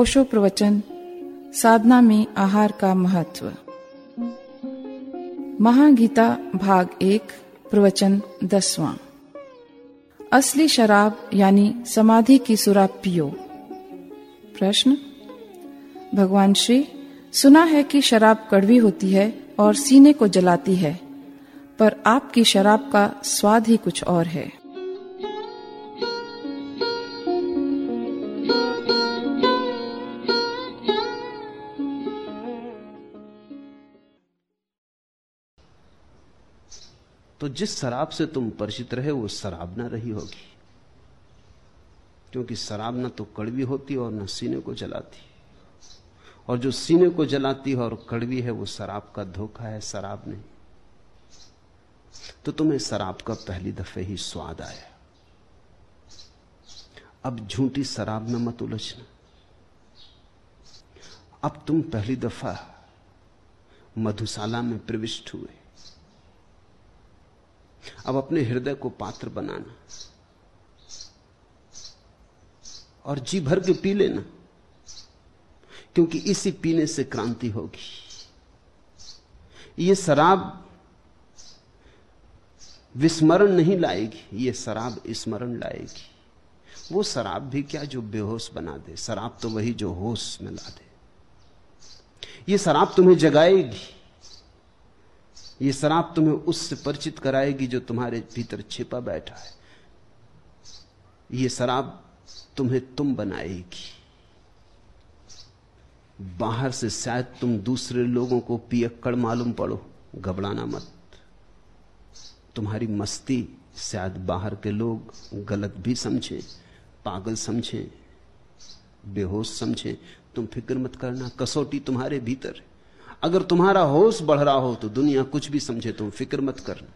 ओशो प्रवचन, साधना में आहार का महत्व। महागीता भाग एक, प्रवचन दसवां। असली शराब यानी समाधि की सुराब पियो। प्रश्न? भगवान श्री, सुना है कि शराब कड़वी होती है और सीने को जलाती है, पर आपकी शराब का स्वाद ही कुछ और है। तो जिस शराब से तुम परिचित रहे वो शराब ना रही होगी। क्योंकि शराब ना तो कड़वी होती और ना सीने को जलाती। और जो सीने को जलाती है और कड़वी है, वो शराब का धोखा है, शराब नहीं। तो तुम्हें शराब का पहली दफे ही स्वाद आया। अब झूठी शराब में मत उलझना। अब तुम पहली दफ़ा मधुशाला में प्रविष्ट हुए। अब अपने हृदय को पात्र बनाना। और जी भर के पी लेना, क्योंकि इसी पीने से क्रांति होगी। ये शराब विस्मरण नहीं लाएगी, ये शराब स्मरण लाएगी। वो शराब भी क्या जो बेहोश बना दे? शराब तो वही जो होश में ला दे। ये शराब तुम्हें जगाएगी। ये शराब तुम्हें उससे परिचित कराएगी जो तुम्हारे भीतर छिपा बैठा है। ये शराब तुम्हें तुम बनाएगी। बाहर से शायद तुम दूसरे लोगों को पियक्कड़ मालूम पड़ो। घबराना मत। तुम्हारी मस्ती शायद बाहर के लोग गलत भी समझे, पागल समझे, बेहोश समझे। तुम फ़िक्र मत करना, कसौटी तुम्हारे भीतर अगर तुम्हारा होश बढ़ रहा हो तो दुनिया कुछ भी समझे, तुम फ़िक्र मत करना।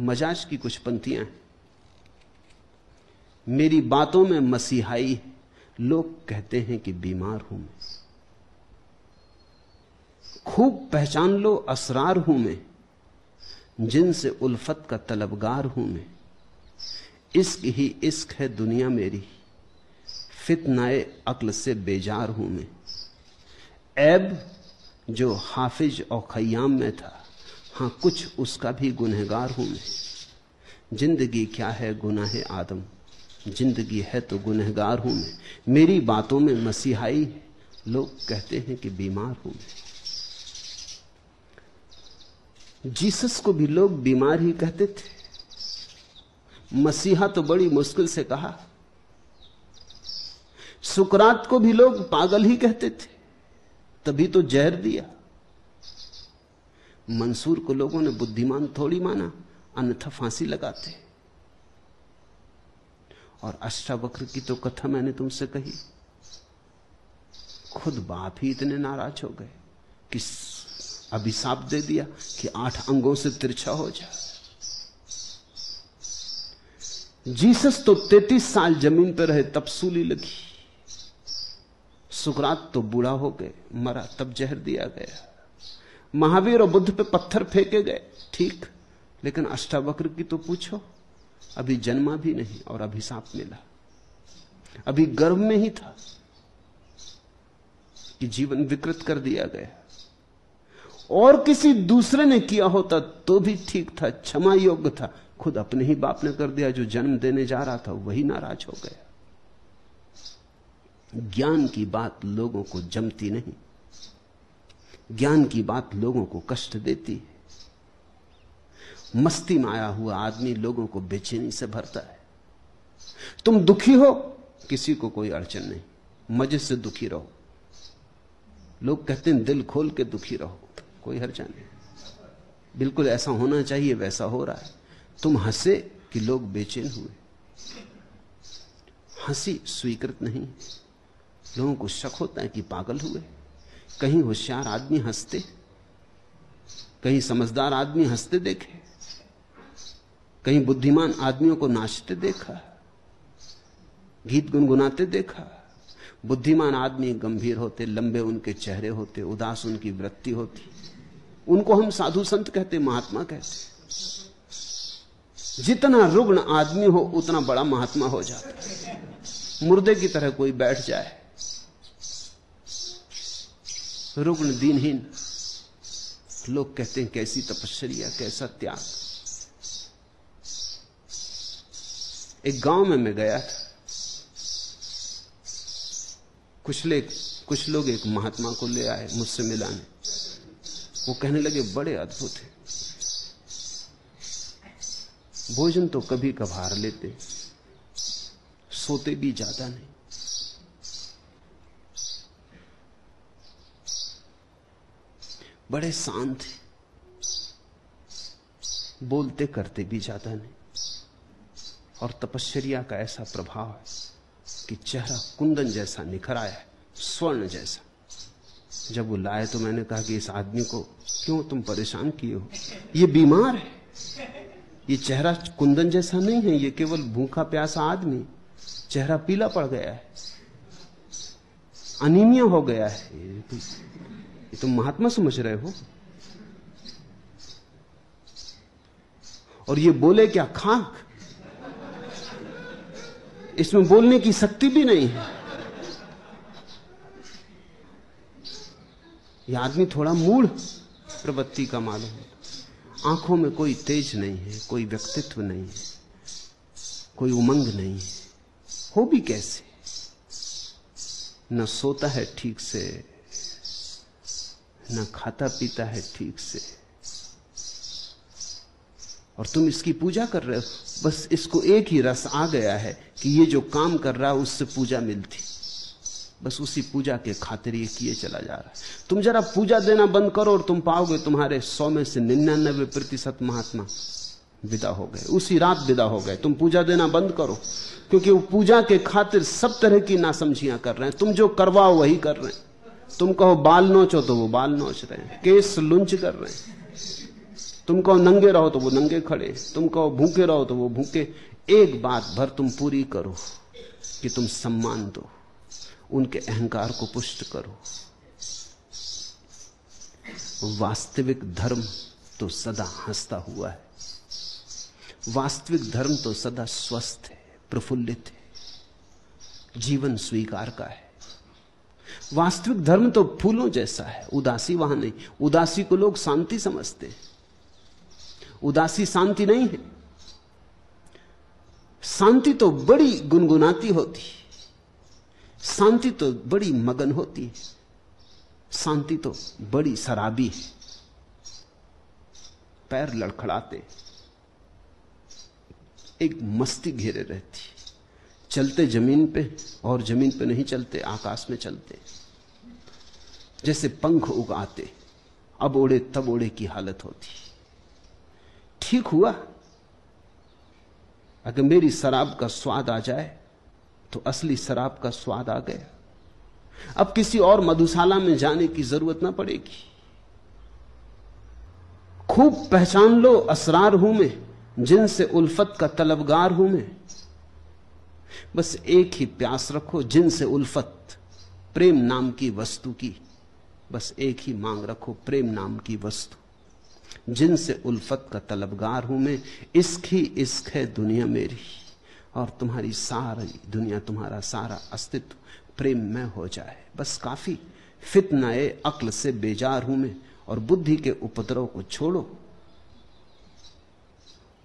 मजाज की कुछ पंक्तियाँ मेरी बातों में मसीहाई लोग कहते हैं कि बीमार हूँ मैं। खूब पहचान लो, असरार हूँ मैं। जिनसे उल्फत का तलबगार हूँ मैं। इश्क ही इश्क है दुनिया मेरी। फितनाए अक्ल से बेजार हूँ मैं। ऐब जो हाफिज और खयाम में था, हाँ, कुछ उसका भी गुनहगार हूँ मैं। ज़िंदगी क्या है गुनाह आदम? ज़िंदगी है तो गुनहगार हूँ मैं। मेरी बातों में मसीहाई लोग कहते हैं कि बीमार हूँ मैं। जीसस को भी लोग बीमार ही कहते थे। मसीहा तो बड़ी मुश्किल से कहा। सुकरात को भी लोग पागल ही कहते थे। तभी तो जहर दिया। मंसूर को लोगों ने बुद्धिमान थोड़ी माना, अन्यथा फांसी लगाते। और अष्टावक्र की तो कथा मैंने तुमसे कही। खुद बाप ही इतने नाराज़ हो गए कि अभिशाप दे दिया कि आठ अंगों से तिरछा हो जाए जीसस तो तैतीस साल ज़मीन पर रहे तब सूली लगी। सुकरात तो बूढ़ा हो गए, मरा, तब जहर दिया गया। महावीर और बुद्ध पे पत्थर फेंके गए, ठीक, लेकिन अष्टावक्र की तो पूछो, अभी जन्मा भी नहीं और अभिशाप मिला। अभी गर्भ में ही था कि जीवन विकृत कर दिया गया। और किसी दूसरे ने किया होता तो भी ठीक था, क्षमा योग्य था। खुद अपने ही बाप ने कर दिया, जो जन्म देने जा रहा था, वही नाराज़ हो गया। ज्ञान की बात लोगों को जमती नहीं। ज्ञान की बात लोगों को कष्ट देती है। मस्ती में आया हुआ आदमी लोगों को बेचैनी से भरता है। तुम दुखी हो, किसी को कोई अड़चन नहीं। मज़े से दुखी रहो। लोग कहते हैं, दिल खोल के दुखी रहो। कोई हर्जा नहीं। बिल्कुल ऐसा होना चाहिए, वैसा हो रहा है। तुम हंसे कि लोग बेचैन हुए। हँसी स्वीकृत नहीं। लोगों को शक होता है कि पागल हुए। कहीं होशियार आदमी हँसते, कहीं समझदार आदमी हँसते देखे, कहीं बुद्धिमान आदमियों को नाचते देखा, गीत गुनगुनाते देखा। बुद्धिमान आदमी गंभीर होते, लंबे उनके चेहरे होते, उदास उनकी वृत्ति होती। उनको हम साधु संत कहते, महात्मा कहते। जितना रुग्ण आदमी हो, उतना बड़ा महात्मा हो जाता मुर्दे की तरह कोई बैठ जाए रुग्ण दिनहीन। लोग कहते हैं कैसी तपस्या कैसा त्याग। एक गाँव में मैं गया था। कुछ ले कुछ लोग एक महात्मा को ले आए मुझसे मिलाने। वो कहने लगे, बड़े अद्भुत है। भोजन तो कभी कभार लेते, सोते भी ज़्यादा नहीं। बड़े शांत हैं। बोलते करते भी ज़्यादा नहीं। और तपश्चर्या का ऐसा प्रभाव है कि चेहरा कुंदन जैसा निखर आया है, स्वर्ण जैसा। जब वो लाए तो मैंने कहा कि इस आदमी को क्यों तुम परेशान किए हो? ये बीमार है। ये चेहरा कुंदन जैसा नहीं है, ये केवल भूखा प्यासा आदमी। चेहरा पीला पड़ गया है। अनिमिया हो गया है। तुम महात्मा समझ रहे हो? और ये बोले क्या खाक? इसमें बोलने की शक्ति भी नहीं है। यह आदमी थोड़ा मूढ़ प्रवृत्ति का मालूम आँखों में कोई तेज नहीं है, कोई व्यक्तित्व नहीं है, कोई उमंग नहीं है। हो भी कैसे? न सोता है ठीक से न खाता पीता है ठीक से। और तुम इसकी पूजा कर रहे हो। बस इसको एक ही रस आ गया है कि ये जो काम कर रहा है उससे पूजा मिलती। बस उसी पूजा के खातिर ये किए चला जा रहा है। तुम जरा पूजा देना बंद करो और तुम पाओगे तुम्हारे सौ में से निन्यानबे प्रतिशत महात्मा विदा हो गए। उसी रात विदा हो गए। तुम पूजा देना बंद करो, क्योंकि वो पूजा के खातिर सब तरह की नासमझियाँ कर रहे हैं। तुम जो करवाओ वही कर रहे हैं। तुम कहो, बाल नोचो तो वो बाल नोच रहे हैं। केस लुंच कर रहे हैं। तुम कहो, नंगे रहो तो वो नंगे खड़े तुम कहो, भूखे रहो तो वो भूखे एक बात भर तुम पूरी करो कि तुम सम्मान दो। उनके अहंकार को पुष्ट करो। वास्तविक धर्म तो सदा हंसता हुआ है। वास्तविक धर्म तो सदा स्वस्थ है, प्रफुल्लित है। जीवन स्वीकार का है। वास्तविक धर्म तो फूलों जैसा है, उदासी वहाँ नहीं। उदासी को लोग शांति समझते हैं। उदासी शांति नहीं है। शांति तो बड़ी गुनगुनाती होती है। शांति तो बड़ी मगन होती है। शांति तो बड़ी शराबी है। पैर लड़खड़ाते एक मस्ती घेरे रहती चलते ज़मीन पे और ज़मीन पे नहीं चलते, आकाश में चलते। जैसे पंख उगाते, अब ओढ़े तब ओढ़े की हालत होती। ठीक हुआ? अगर मेरी शराब का स्वाद आ जाए तो असली शराब का स्वाद आ गया। अब किसी और मधुशाला में जाने की ज़रूरत ना पड़ेगी। खूब पहचान लो, असरार हूँ मैं, जिनसे उल्फत का तलबगार हूँ मैं। बस एक ही प्यास रखो, जिनसे उल्फत, प्रेम नाम की वस्तु की। बस एक ही मांग रखो, प्रेम नाम की वस्तु। जिनसे उल्फत का तलबगार हूँ मैं, इश्क ही इश्क है दुनिया मेरी। और तुम्हारी सारी दुनिया, तुम्हारा सारा अस्तित्व, प्रेम में हो जाए। बस काफ़ी फितनाए अक्ल से बेजार हूँ मैं, और बुद्धि के उपद्रव को छोड़ो।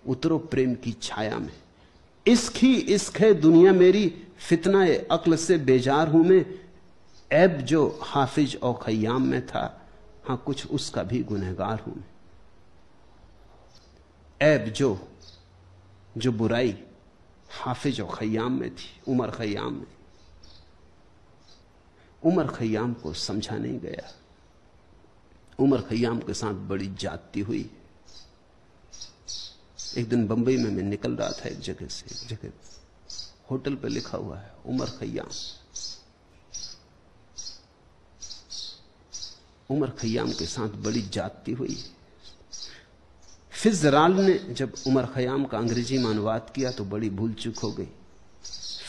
उतरो प्रेम की छाया में। इश्क ही इश्क है दुनिया मेरी फितनाए अक्ल से बेजार हूँ मैं। ऐब जो हाफिज और खयाम में था, हाँ, कुछ उसका भी गुनहगार हूँ मैं। ऐब जो जो बुराई हाफिज और खयाम में थी, उमर खयाम में। उमर खयाम को समझा नहीं गया। उमर खयाम के साथ बड़ी जाति हुई। एक दिन बंबई में मैं निकल रहा था एक जगह से, एक जगह होटल पे लिखा हुआ है, उमर खयाम उमर खयाम के साथ बड़ी जाति हुई। फिजराल ने जब उमर खयाम का अंग्रेज़ी में अनुवाद किया तो बड़ी भूल चूक हो गई।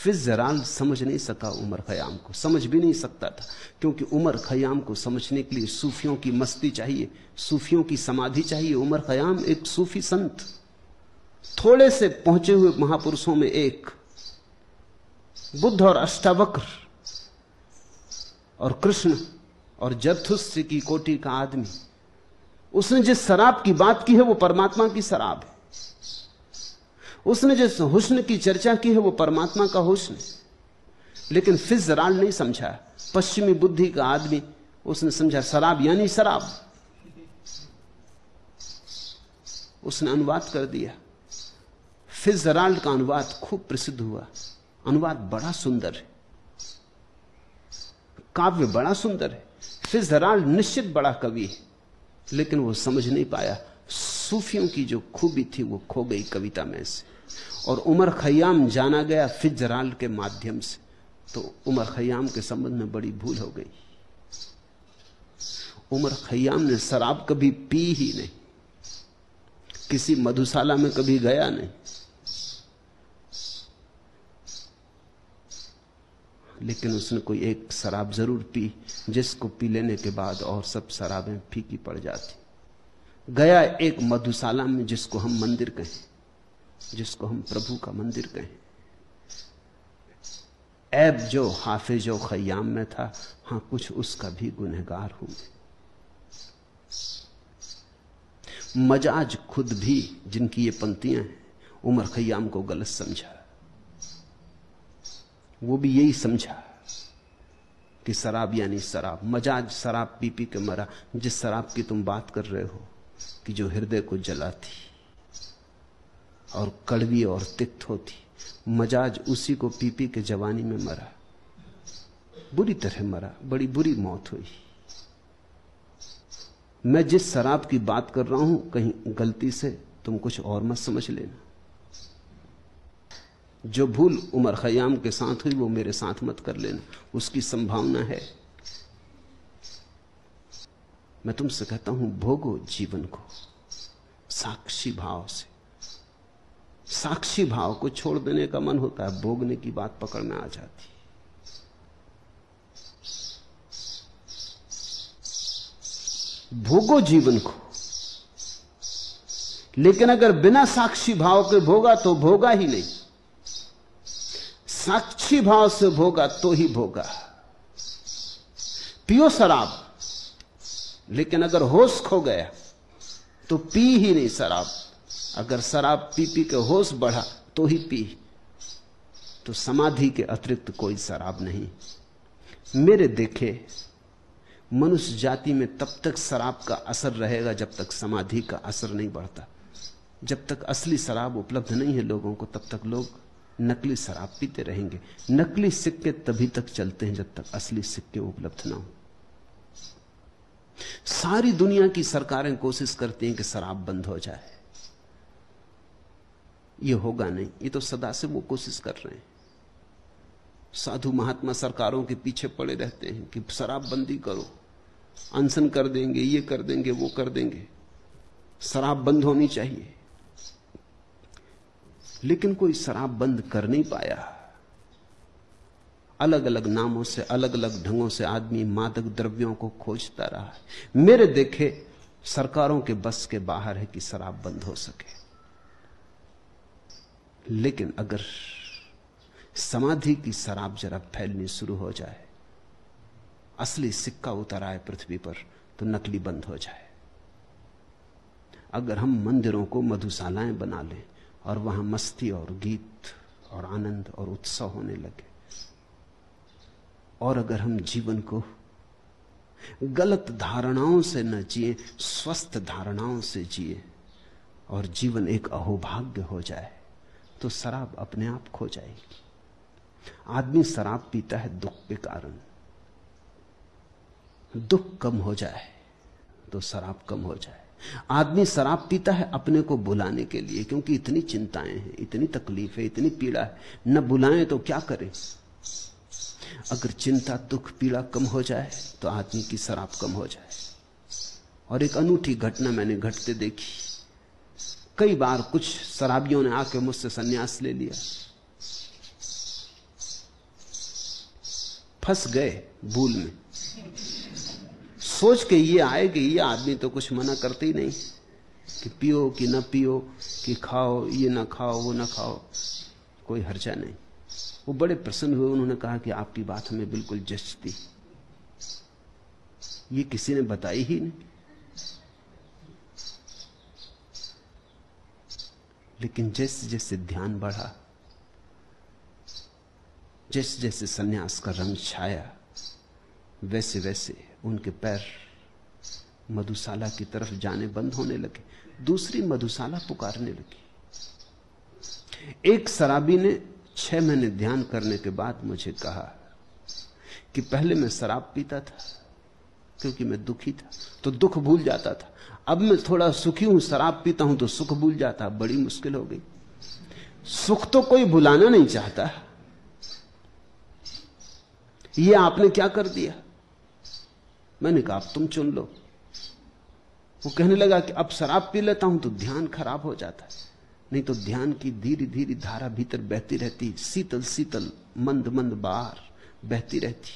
फिजराल समझ नहीं सका उमर खयाम को, समझ भी नहीं सकता था, क्योंकि उमर खयाम को समझने के लिए सूफियों की मस्ती चाहिए, सूफियों की समाधि चाहिए। उमर खयाम एक सूफी संत। थोड़े से पहुँचे हुए महापुरुषों में एक बुद्ध और अष्टावक्र और कृष्ण और जरथुस्य की कोटि का आदमी। उसने जिस शराब की बात की है, वो परमात्मा की शराब है। उसने जिस हुस्न की चर्चा की है, वो परमात्मा का हुस्न लेकिन फिर फिजराल नहीं समझा। पश्चिमी बुद्धि का आदमी, उसने समझा, शराब यानी शराब। उसने अनुवाद कर दिया। फिजराल्ड का अनुवाद खूब प्रसिद्ध हुआ। अनुवाद बड़ा सुंदर है। काव्य बड़ा सुंदर है। फिजराल्ड निश्चित बड़ा कवि है, लेकिन वो समझ नहीं पाया। सूफियों की जो खूबी थी, वो खो गई कविता में से। और उमर खयाम जाना गया फिजराल के माध्यम से। तो उमर खयाम के संबंध में बड़ी भूल हो गई। उमर खयाम ने शराब कभी पी ही नहीं। किसी मधुशाला में कभी गया नहीं। लेकिन उसने कोई एक शराब ज़रूर पी, जिसको पी लेने के बाद और सब शराबें फीकी पड़ जाती। गया एक मधुशाला में जिसको हम मंदिर कहें, जिसको हम प्रभु का मंदिर कहें। ऐब जो, हाफिज हाफिजो खयाम में था, हाँ, कुछ उसका भी गुनहगार हूँ मजाज खुद भी जिनकी ये पंक्तियाँ हैं, उमर खयाम को गलत समझा। वो भी यही समझा कि शराब यानी शराब, मजाज शराब पी पी के मरा, जिस शराब की तुम बात कर रहे हो कि जो हृदय को जलाती और कड़वी और तिक्त होती, मजाज उसी को पी पी के जवानी में मरा। बुरी तरह मरा, बड़ी बुरी मौत हुई। मैं जिस शराब की बात कर रहा हूँ, कहीं गलती से तुम कुछ और मत समझ लेना। जो भूल उमर खयाम के साथ हुई, वो मेरे साथ मत कर लेना। उसकी संभावना है। मैं तुमसे कहता हूँ, भोगो जीवन को साक्षी भाव से। साक्षी भाव को छोड़ देने का मन होता है, भोगने की बात पकड़ में आ जाती भोगो जीवन को। लेकिन अगर बिना साक्षी भाव के भोगा तो भोगा ही नहीं। साक्षी भाव से भोगा तो ही भोगा। पियो शराब, लेकिन अगर होश खो गया तो पी ही नहीं शराब। अगर शराब पी पी के होश बढ़ा तो ही पी। तो समाधि के अतिरिक्त कोई शराब नहीं। मेरे देखे, मनुष्य जाति में तब तक शराब का असर रहेगा जब तक समाधि का असर नहीं बढ़ता। जब तक असली शराब उपलब्ध नहीं है लोगों को, तब तक लोग नकली शराब पीते रहेंगे। नकली सिक्के तभी तक चलते हैं जब तक असली सिक्के उपलब्ध ना हो। सारी दुनिया की सरकारें कोशिश करती हैं कि शराब बंद हो जाए। ये होगा नहीं। ये तो सदा से वो कोशिश कर रहे हैं। साधु महात्मा सरकारों के पीछे पड़े रहते हैं कि शराब बंदी करो। अनशन कर देंगे, ये कर देंगे, वो कर देंगे। शराब बंद होनी चाहिए। लेकिन कोई शराब बंद कर नहीं पाया। अलग अलग नामों से अलग अलग ढंगों से आदमी मादक द्रव्यों को खोजता रहा। है मेरे देखे सरकारों के बस के बाहर है कि शराब बंद हो सके। लेकिन अगर समाधि की शराब जरा फैलनी शुरू हो जाए, असली सिक्का उतर आए पृथ्वी पर तो नकली बंद हो जाए। अगर हम मंदिरों को मधुशालाएँ बना लें और वहाँ मस्ती और गीत और आनंद और उत्सव होने लगे। और अगर हम जीवन को गलत धारणाओं से न जिए, स्वस्थ धारणाओं से जिए और जीवन एक अहोभाग्य हो जाए तो शराब अपने आप खो जाएगी। आदमी शराब पीता है दुख के कारण। दुख कम हो जाए तो शराब कम हो जाए। आदमी शराब पीता है अपने को बुलाने के लिए, क्योंकि इतनी चिंताएँ हैं, इतनी तकलीफ़ है, इतनी पीड़ा है। न बुलाएँ तो क्या करें? अगर चिंता, दुख, पीड़ा कम हो जाए तो आदमी की शराब कम हो जाए। और एक अनूठी घटना मैंने घटते देखी। कई बार कुछ शराबियों ने आके मुझसे सन्यास ले लिया। फंस गए भूल में। सोच के ये आए कि ये आदमी तो कुछ मना करते ही नहीं। कि पियो कि ना पियो, कि खाओ, ये ना खाओ, वो ना खाओ, कोई हर्जा नहीं। वो बड़े प्रसन्न हुए, उन्होंने कहा कि आपकी बात हमें बिल्कुल जचती ये किसी ने बताई ही नहीं। लेकिन जैसे जैसे ध्यान बढ़ा, जैसे जैसे सन्यास का रंग छाया, वैसे वैसे उनके पैर मधुशाला की तरफ़ जाने बंद होने लगे। दूसरी मधुशाला पुकारने लगी। एक शराबी ने छह महीने ध्यान करने के बाद मुझे कहा कि पहले मैं शराब पीता था, क्योंकि मैं दुखी था तो दुख भूल जाता था। अब मैं थोड़ा सुखी हूँ, शराब पीता हूँ तो सुख भूल जाता, बड़ी मुश्किल हो गई। सुख तो कोई भुलाना नहीं चाहता। ये आपने क्या कर दिया? मैंने कहा तुम चुन लो। वो कहने लगा कि, अब शराब पी लेता हूँ तो ध्यान खराब हो जाता है। नहीं तो ध्यान की धीरे धीरे धारा भीतर बहती रहती शीतल शीतल मंद मंद बार बहती रहती।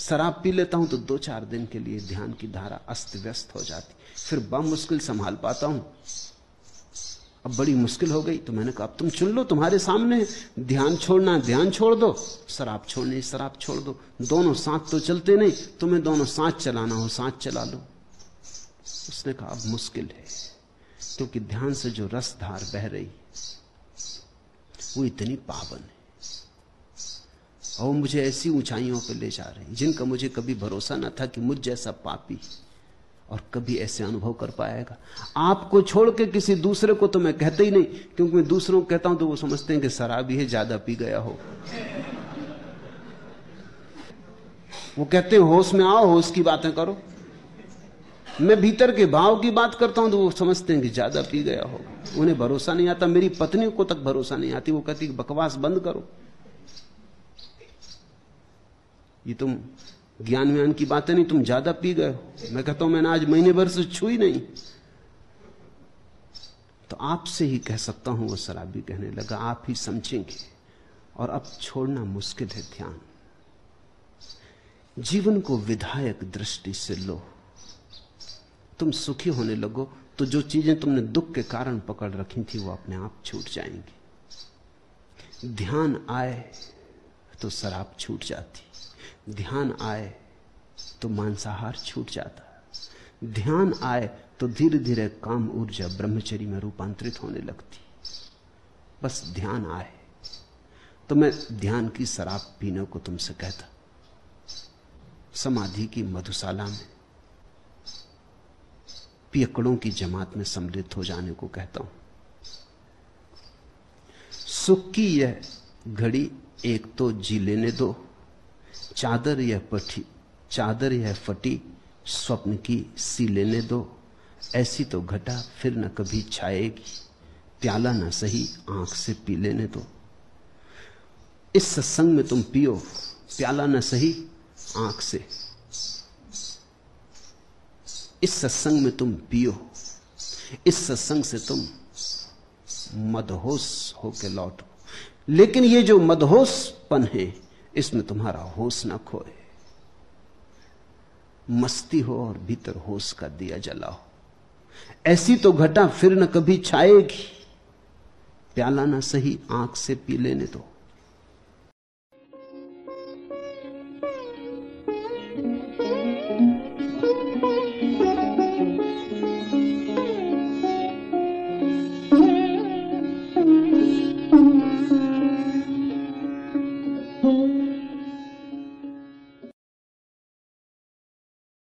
शराब पी लेता हूँ तो दो चार दिन के लिए ध्यान की धारा अस्त व्यस्त हो जाती। फिर बम मुश्किल संभाल पाता हूँ। अब बड़ी मुश्किल हो गई। तो मैंने कहा, अब तुम चुन लो, तुम्हारे सामने ध्यान छोड़ना ध्यान छोड़ दो। शराब छोड़नी शराब छोड़ दो। दोनों साथ तो चलते नहीं, तुम्हें दोनों साथ चलाना हो, साथ चला लो। उसने कहा, अब मुश्किल है, क्योंकि ध्यान से जो रस धार बह रही वो इतनी पावन है। और मुझे ऐसी ऊंचाइयों पर ले जा रही जिनका मुझे कभी भरोसा ना था कि मुझ जैसा पापी और कभी ऐसे अनुभव कर पाएगा। आपको छोड़ के किसी दूसरे को तो मैं कहते ही नहीं, क्योंकि मैं दूसरों को कहता हूँ तो वो समझते हैं कि शराबी है ज़्यादा पी गया हो। वो कहते हैं, होश में आओ, होश की बातें करो। मैं भीतर के भाव की बात करता हूँ तो वो समझते हैं कि ज़्यादा पी गया हो। उन्हें भरोसा नहीं आता, मेरी पत्नी को तक भरोसा नहीं आती, वो कहती बकवास बंद करो। ये तुम ज्ञान व्यान की बातें नहीं, तुम ज़्यादा पी गए हो। मैं कहता हूँ, मैंने आज महीने भर से छुई नहीं। तो आपसे ही कह सकता हूँ, वो शराबी कहने लगा, आप ही समझेंगे। और अब छोड़ना मुश्किल है ध्यान। जीवन को विधायक दृष्टि से लो। तुम सुखी होने लगो तो जो चीज़ें तुमने दुख के कारण पकड़ रखी थी, वो अपने आप छूट जाएँगी। ध्यान आए तो शराब छूट जाती। ध्यान आए तो मांसाहार छूट जाता। ध्यान आए तो धीरे धीरे काम ऊर्जा ब्रह्मचरी में रूपांतरित होने लगती। बस ध्यान आए। तो मैं ध्यान की शराब पीने को तुमसे कहता। समाधि की मधुशाला में पियकड़ों की जमात में सम्मिलित हो जाने को कहता हूँ। सुख की यह घड़ी एक तो जी लेने दो। चादर यह पठी, चादर यह फटी, स्वप्न की सी लेने दो। ऐसी तो घटा फिर न कभी छाएगी, प्याला न सही आँख से पी लेने दो। इस सत्संग में तुम पियो, प्याला न सही आँख से। इस सत्संग में तुम पियो, इस सत्संग से तुम मदहोश होके लौटो। लेकिन ये जो मदहोशपन है इसमें तुम्हारा होश ना खोए। मस्ती हो और भीतर होश का दिया जला हो। ऐसी तो घटा फिर न कभी छाएगी। प्याला ना सही आँख से पी लेने दो।